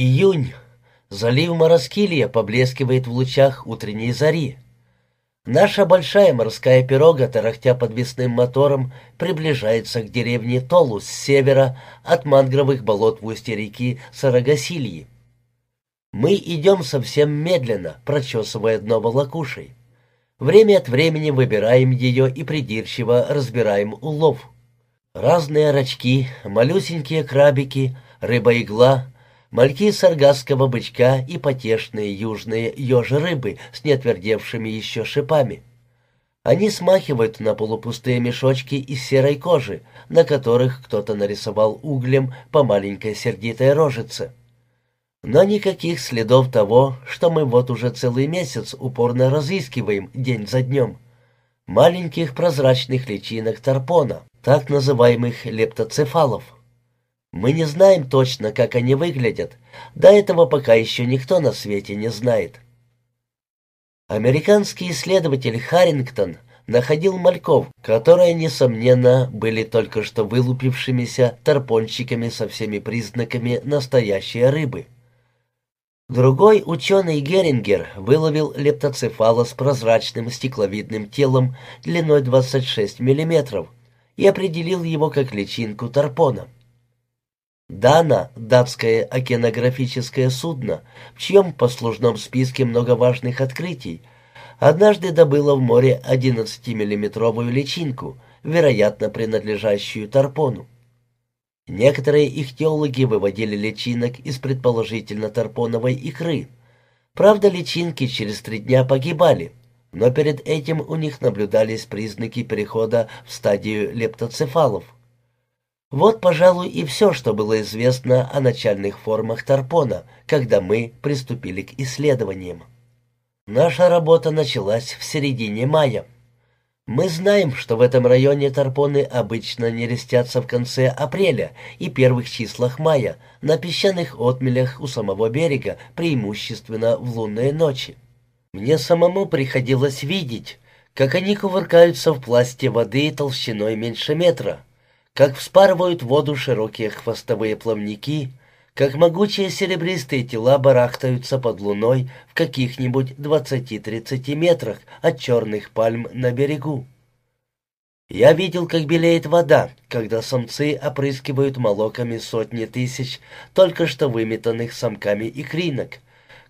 Июнь. Залив Мороскилья поблескивает в лучах утренней зари. Наша большая морская пирога, тарахтя подвесным мотором, приближается к деревне Толу с севера от мангровых болот в устье реки Сарагасильи. Мы идем совсем медленно, прочесывая дно волокушей. Время от времени выбираем ее и придирчиво разбираем улов. Разные рачки, малюсенькие крабики, рыба-игла — мальки саргасского бычка и потешные южные ежи-рыбы с нетвердевшими еще шипами. Они смахивают на полупустые мешочки из серой кожи, на которых кто-то нарисовал углем по маленькой сердитой рожице. Но никаких следов того, что мы вот уже целый месяц упорно разыскиваем день за днем. Маленьких прозрачных личинок тарпона, так называемых лептоцефалов. Мы не знаем точно, как они выглядят. До этого пока еще никто на свете не знает. Американский исследователь Харрингтон находил мальков, которые, несомненно, были только что вылупившимися тарпончиками со всеми признаками настоящей рыбы. Другой ученый Герингер выловил лептоцефала с прозрачным стекловидным телом длиной 26 мм и определил его как личинку тарпона. Дана, датское океанографическое судно, в чьем послужном списке много важных открытий, однажды добыло в море 11-миллиметровую личинку, вероятно, принадлежащую Тарпону. Некоторые их теологи выводили личинок из предположительно тарпоновой икры. Правда, личинки через три дня погибали, но перед этим у них наблюдались признаки перехода в стадию лептоцефалов. Вот, пожалуй, и все, что было известно о начальных формах Тарпона, когда мы приступили к исследованиям. Наша работа началась в середине мая. Мы знаем, что в этом районе Тарпоны обычно нерестятся в конце апреля и первых числах мая на песчаных отмелях у самого берега, преимущественно в лунные ночи. Мне самому приходилось видеть, как они кувыркаются в пласте воды толщиной меньше метра, как вспарывают воду широкие хвостовые плавники, как могучие серебристые тела барахтаются под луной в каких-нибудь 20-30 метрах от черных пальм на берегу. Я видел, как белеет вода, когда самцы опрыскивают молоками сотни тысяч только что выметанных самками икринок,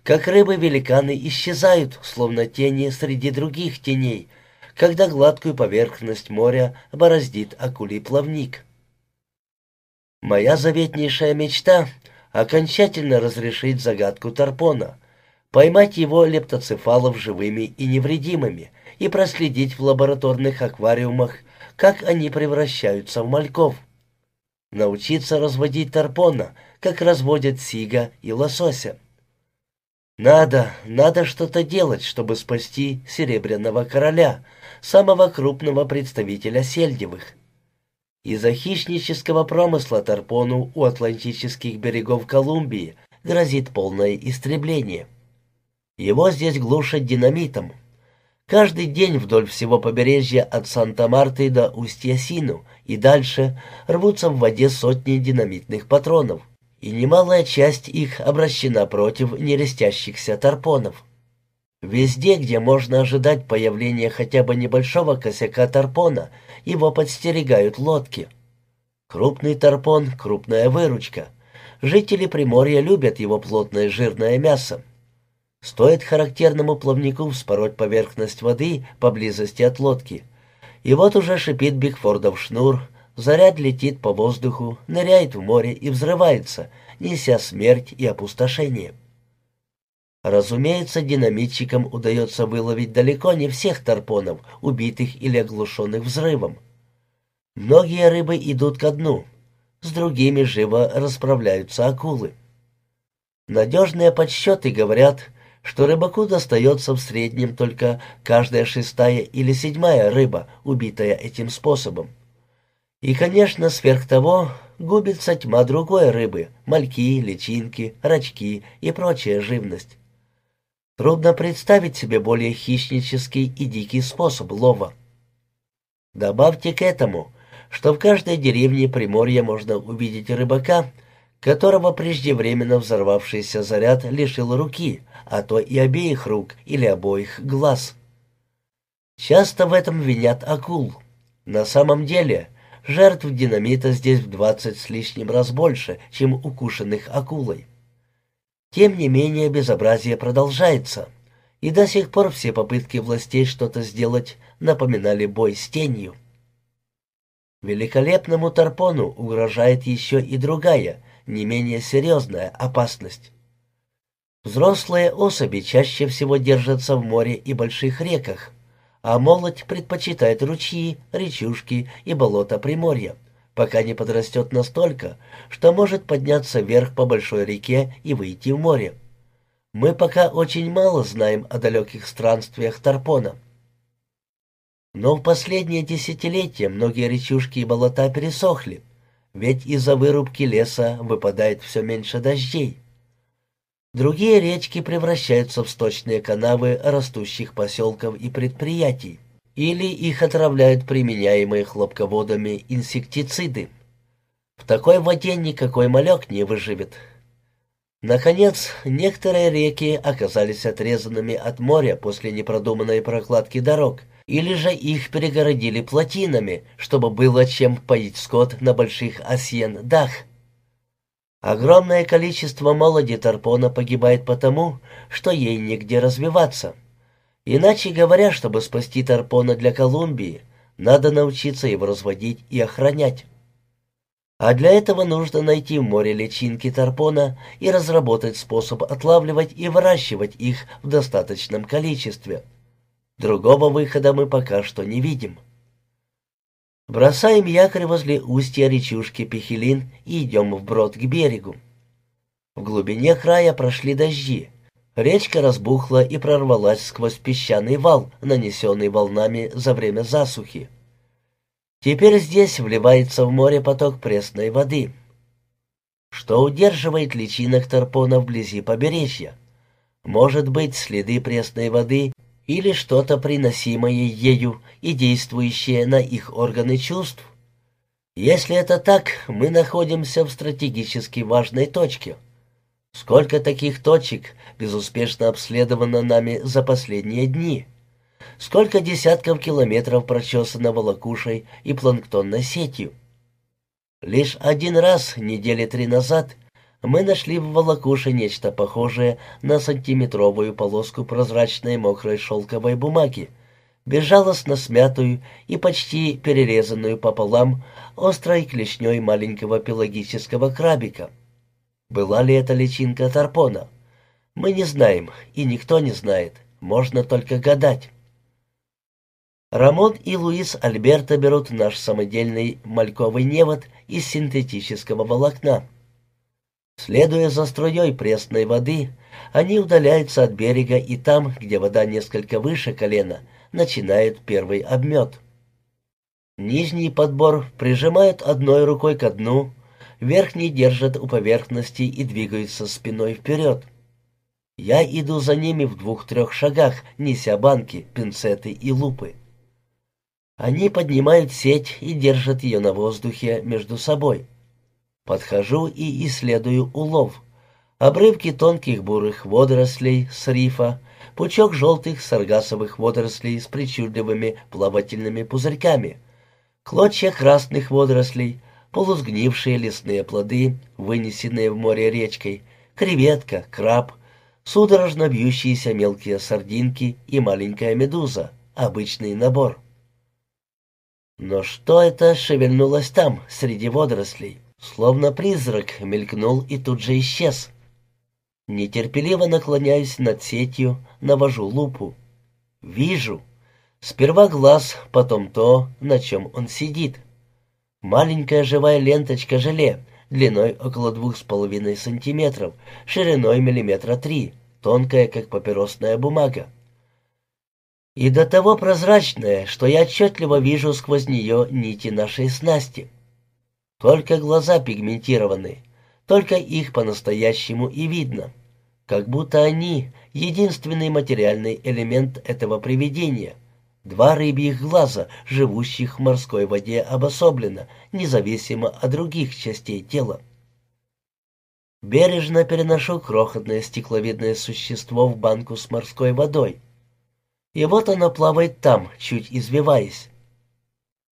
как рыбы-великаны исчезают, словно тени среди других теней — когда гладкую поверхность моря бороздит акулий плавник. Моя заветнейшая мечта — окончательно разрешить загадку Тарпона, поймать его лептоцефалов живыми и невредимыми и проследить в лабораторных аквариумах, как они превращаются в мальков. Научиться разводить Тарпона, как разводят сига и лосося. Надо, надо что-то делать, чтобы спасти Серебряного Короля, самого крупного представителя сельдевых. Из-за хищнического промысла Тарпону у атлантических берегов Колумбии грозит полное истребление. Его здесь глушат динамитом. Каждый день вдоль всего побережья от Санта-Марты до Устья-Сину и дальше рвутся в воде сотни динамитных патронов и немалая часть их обращена против нерестящихся тарпонов. Везде, где можно ожидать появления хотя бы небольшого косяка тарпона, его подстерегают лодки. Крупный тарпон — крупная выручка. Жители Приморья любят его плотное жирное мясо. Стоит характерному плавнику вспороть поверхность воды поблизости от лодки, и вот уже шипит Бигфордов шнур — Заряд летит по воздуху, ныряет в море и взрывается, неся смерть и опустошение. Разумеется, динамитчикам удается выловить далеко не всех тарпонов, убитых или оглушенных взрывом. Многие рыбы идут ко дну, с другими живо расправляются акулы. Надежные подсчеты говорят, что рыбаку достается в среднем только каждая шестая или седьмая рыба, убитая этим способом. И, конечно, сверх того губится тьма другой рыбы, мальки, личинки, рачки и прочая живность. Трудно представить себе более хищнический и дикий способ лова. Добавьте к этому, что в каждой деревне Приморья можно увидеть рыбака, которого преждевременно взорвавшийся заряд лишил руки, а то и обеих рук или обоих глаз. Часто в этом винят акул. На самом деле, жертв динамита здесь в двадцать с лишним раз больше, чем укушенных акулой. Тем не менее, безобразие продолжается, и до сих пор все попытки властей что-то сделать напоминали бой с тенью. Великолепному Тарпону угрожает еще и другая, не менее серьезная опасность. Взрослые особи чаще всего держатся в море и больших реках, а молодь предпочитает ручьи, речушки и болота Приморья, пока не подрастет настолько, что может подняться вверх по большой реке и выйти в море. Мы пока очень мало знаем о далеких странствиях Тарпона. Но в последние десятилетия многие речушки и болота пересохли, ведь из-за вырубки леса выпадает все меньше дождей. Другие речки превращаются в сточные канавы растущих поселков и предприятий, или их отравляют применяемые хлопководами инсектициды. В такой воде никакой малек не выживет. Наконец, некоторые реки оказались отрезанными от моря после непродуманной прокладки дорог, или же их перегородили плотинами, чтобы было чем поить скот на больших осьен-дах. Огромное количество молоди Тарпона погибает потому, что ей негде развиваться. Иначе говоря, чтобы спасти Тарпона для Колумбии, надо научиться его разводить и охранять. А для этого нужно найти в море личинки Тарпона и разработать способ отлавливать и выращивать их в достаточном количестве – Другого выхода мы пока что не видим. Бросаем якорь возле устья речушки Пехелин и идем вброд к берегу. В глубине края прошли дожди. Речка разбухла и прорвалась сквозь песчаный вал, нанесенный волнами за время засухи. Теперь здесь вливается в море поток пресной воды. Что удерживает личинок тарпона вблизи побережья? Может быть, следы пресной воды или что-то приносимое ею и действующее на их органы чувств? Если это так, мы находимся в стратегически важной точке. Сколько таких точек безуспешно обследовано нами за последние дни? Сколько десятков километров прочесано волокушей и планктонной сетью? Лишь один раз, недели три назад, мы нашли в волокуше нечто похожее на сантиметровую полоску прозрачной мокрой шелковой бумаги, безжалостно смятую и почти перерезанную пополам острой клешней маленького пелагического крабика. Была ли это личинка тарпона? Мы не знаем, и никто не знает, можно только гадать. Рамон и Луис Альберто берут наш самодельный мальковый невод из синтетического волокна. Следуя за струей пресной воды, они удаляются от берега и там, где вода несколько выше колена, начинает первый обмет. Нижний подбор прижимают одной рукой к дну, верхний держат у поверхности и двигаются спиной вперед. Я иду за ними в двух-трех шагах, неся банки, пинцеты и лупы. Они поднимают сеть и держат ее на воздухе между собой. Подхожу и исследую улов. Обрывки тонких бурых водорослей с рифа, пучок желтых саргасовых водорослей с причудливыми плавательными пузырьками, клочья красных водорослей, полусгнившие лесные плоды, вынесенные в море речкой, креветка, краб, судорожно бьющиеся мелкие сардинки и маленькая медуза, обычный набор. Но что это шевельнулось там, среди водорослей? Словно призрак мелькнул и тут же исчез. Нетерпеливо наклоняюсь над сетью, навожу лупу. Вижу. Сперва глаз, потом то, на чем он сидит. Маленькая живая ленточка желе, длиной около двух с половиной сантиметров, шириной миллиметра три, тонкая, как папиросная бумага. И до того прозрачная, что я отчетливо вижу сквозь нее нити нашей снасти. Только глаза пигментированы, только их по-настоящему и видно. Как будто они — единственный материальный элемент этого привидения. Два рыбьих глаза, живущих в морской воде обособленно, независимо от других частей тела. Бережно переношу крохотное стекловидное существо в банку с морской водой. И вот оно плавает там, чуть извиваясь.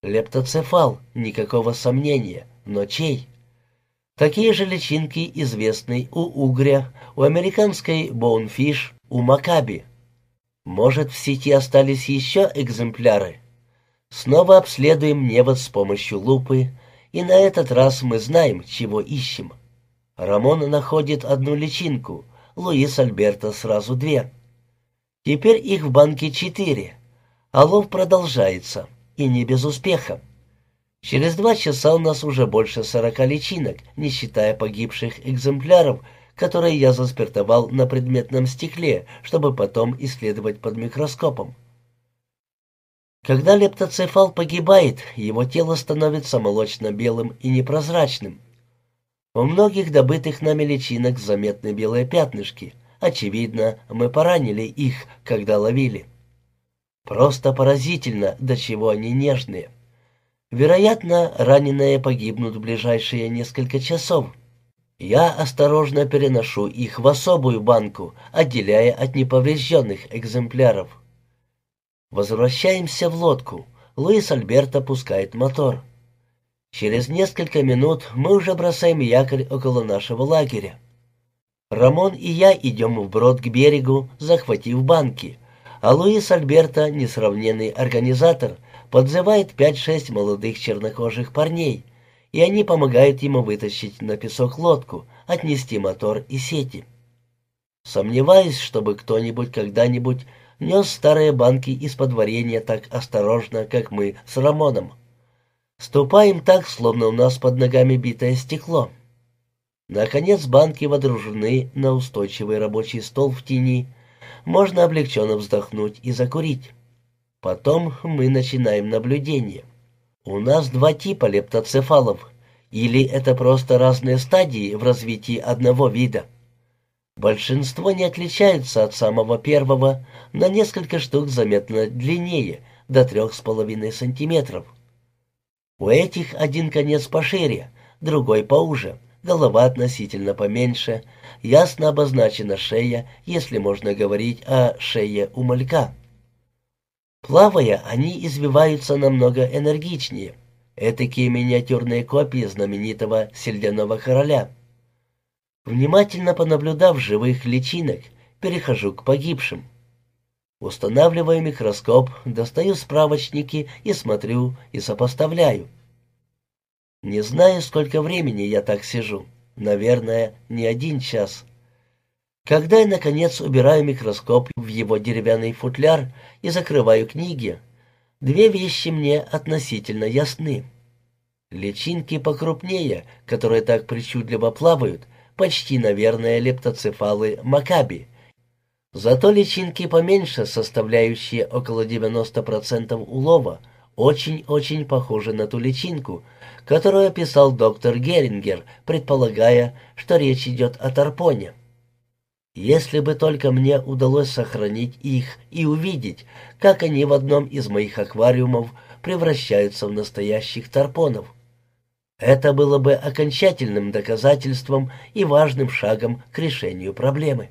Лептоцефал, никакого сомнения, но чей? Такие же личинки известны у угря, у американской боунфиш, у макаби. Может, в сети остались еще экземпляры? Снова обследуем невод с помощью лупы, и на этот раз мы знаем, чего ищем. Рамон находит одну личинку, Луис Альберто сразу две. Теперь их в банке четыре, а лов продолжается, и не без успеха. Через два часа у нас уже больше сорока личинок, не считая погибших экземпляров, которые я заспиртовал на предметном стекле, чтобы потом исследовать под микроскопом. Когда лептоцефал погибает, его тело становится молочно-белым и непрозрачным. У многих добытых нами личинок заметны белые пятнышки. Очевидно, мы поранили их, когда ловили. Просто поразительно, до чего они нежные. Вероятно, раненые погибнут в ближайшие несколько часов. Я осторожно переношу их в особую банку, отделяя от неповрежденных экземпляров. Возвращаемся в лодку. Луис Альберто пускает мотор. Через несколько минут мы уже бросаем якорь около нашего лагеря. Рамон и я идем вброд к берегу, захватив банки, а Луис Альберто, несравненный организатор, подзывает пять-шесть молодых чернокожих парней, и они помогают ему вытащить на песок лодку, отнести мотор и сети. Сомневаюсь, чтобы кто-нибудь когда-нибудь нес старые банки из-под варенья так осторожно, как мы с Рамоном. Ступаем так, словно у нас под ногами битое стекло. Наконец банки водружены на устойчивый рабочий стол в тени. Можно облегченно вздохнуть и закурить. Потом мы начинаем наблюдение. У нас два типа лептоцефалов. Или это просто разные стадии в развитии одного вида. Большинство не отличаются от самого первого, на несколько штук заметно длиннее, до трех с половиной сантиметров. У этих один конец пошире, другой поуже, голова относительно поменьше, ясно обозначена шея, если можно говорить о шее у малька. Плавая, они извиваются намного энергичнее. Этакие миниатюрные копии знаменитого сельдяного короля. Внимательно понаблюдав живых личинок, перехожу к погибшим. Устанавливаю микроскоп, достаю справочники и смотрю, и сопоставляю. Не знаю, сколько времени я так сижу. Наверное, не один час. Когда я, наконец, убираю микроскоп в его деревянный футляр и закрываю книги, две вещи мне относительно ясны. Личинки покрупнее, которые так причудливо плавают, почти, наверное, лептоцефалы макаби — Зато личинки поменьше, составляющие около 90% улова, очень-очень похожи на ту личинку, которую описал доктор Герингер, предполагая, что речь идет о тарпоне. Если бы только мне удалось сохранить их и увидеть, как они в одном из моих аквариумов превращаются в настоящих тарпонов. Это было бы окончательным доказательством и важным шагом к решению проблемы.